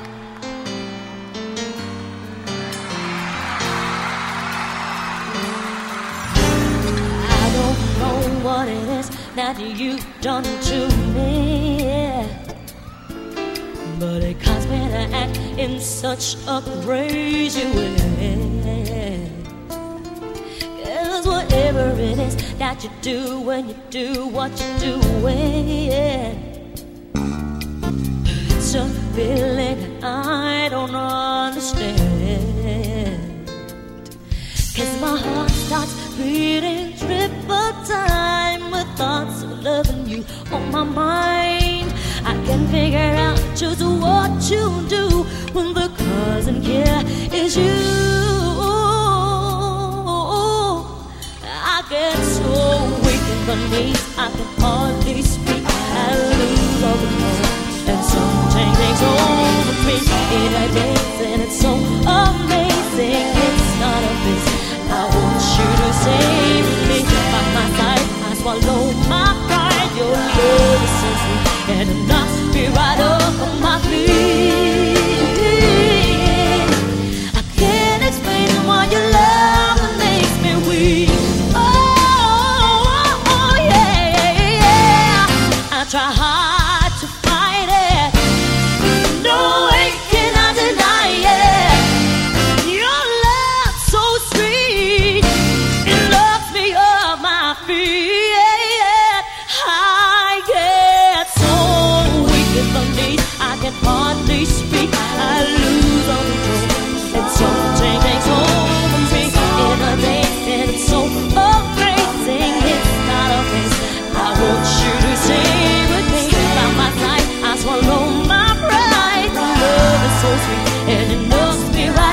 I don't know what it is that you've done to me. But it caused me to act in such a crazy way. Whatever it is that you do when you do what doing, it's a feeling I don't understand. Cause my heart starts beating triple time with thoughts of loving you on my mind. I can figure out just what you do when the cousin here is you. I get so weak in the knees, I can hardly speak. Something takes over So and it knocks me right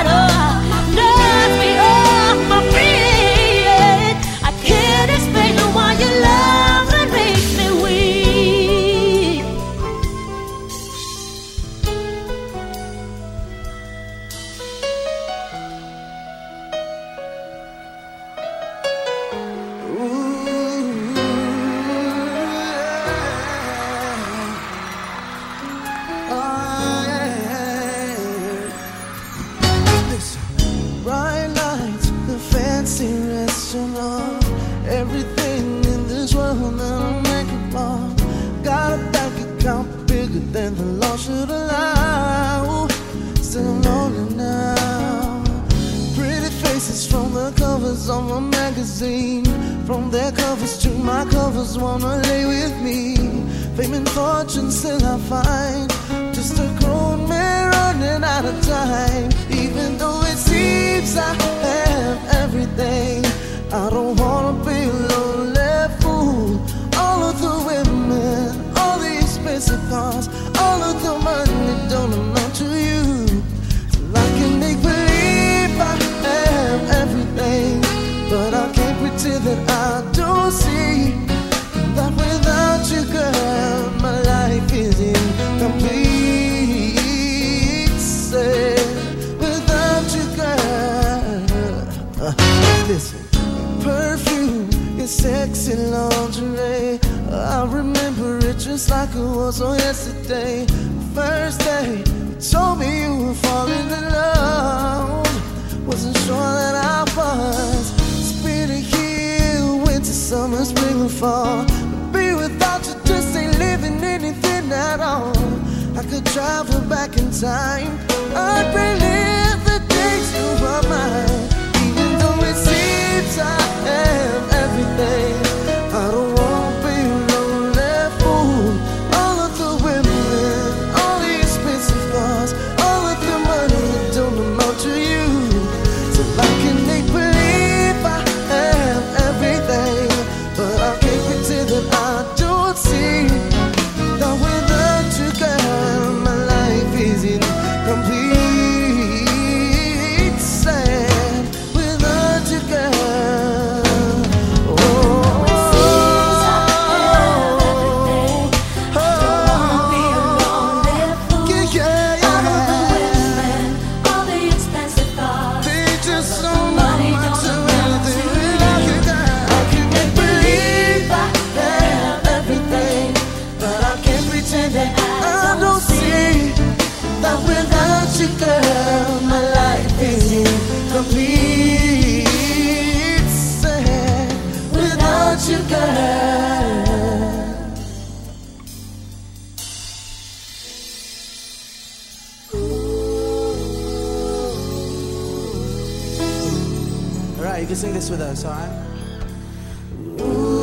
magazine. From their covers to my covers, wanna lay with me. Fame and fortune still I find. Just a grown man running out of time. Even though it seems I have everything, I don't I remember it just like it was on yesterday. First day, you told me you were falling in love. Wasn't sure that I was. Spin a year, winter, summer, spring, and fall. To Be without you just ain't living anything at all. I could travel back in time. I'd out. You can sing this with us, all right? Ooh.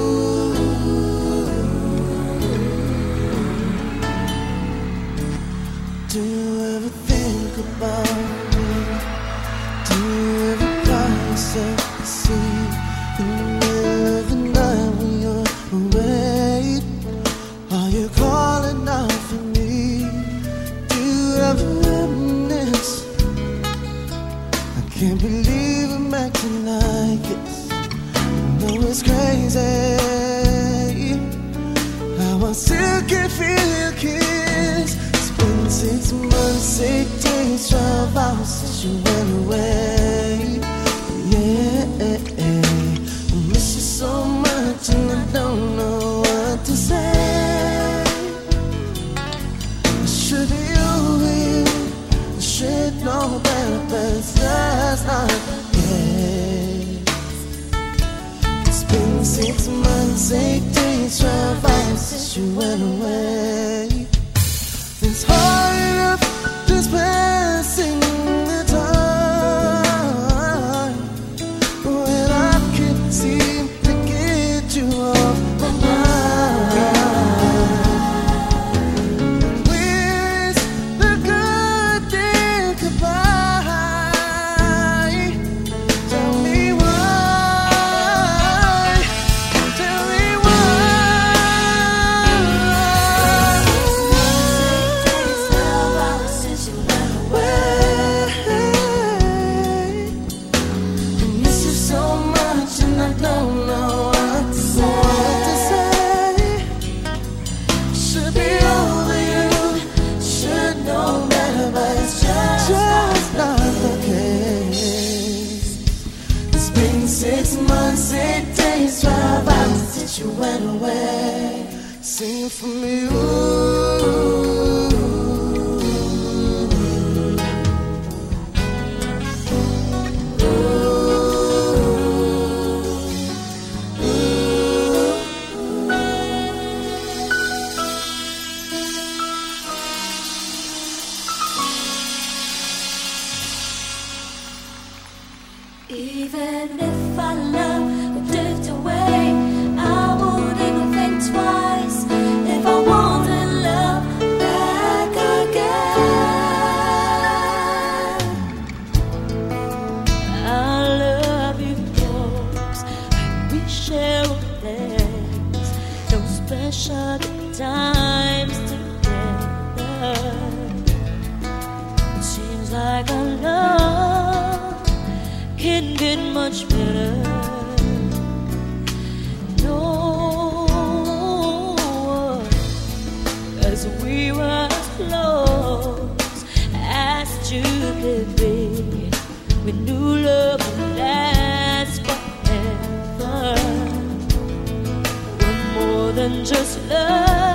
Do she went away. Yeah, I miss you so much and I don't know what to say. Should you hear? Should know better, but it's not yeah. It's been six months, eight days, since you went away. It's hard. Six months, eight days, twelve hours since you went away. Sing for me, ooh. We knew love that lasts forever. We're more than just love.